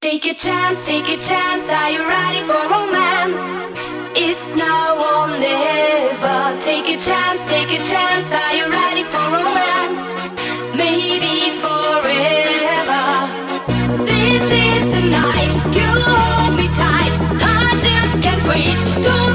Take a chance, take a chance, are you ready for romance? It's now or never. Take a chance, take a chance, are you ready for romance? Maybe forever. This is the night, you hold me tight, I just can't wait. Don't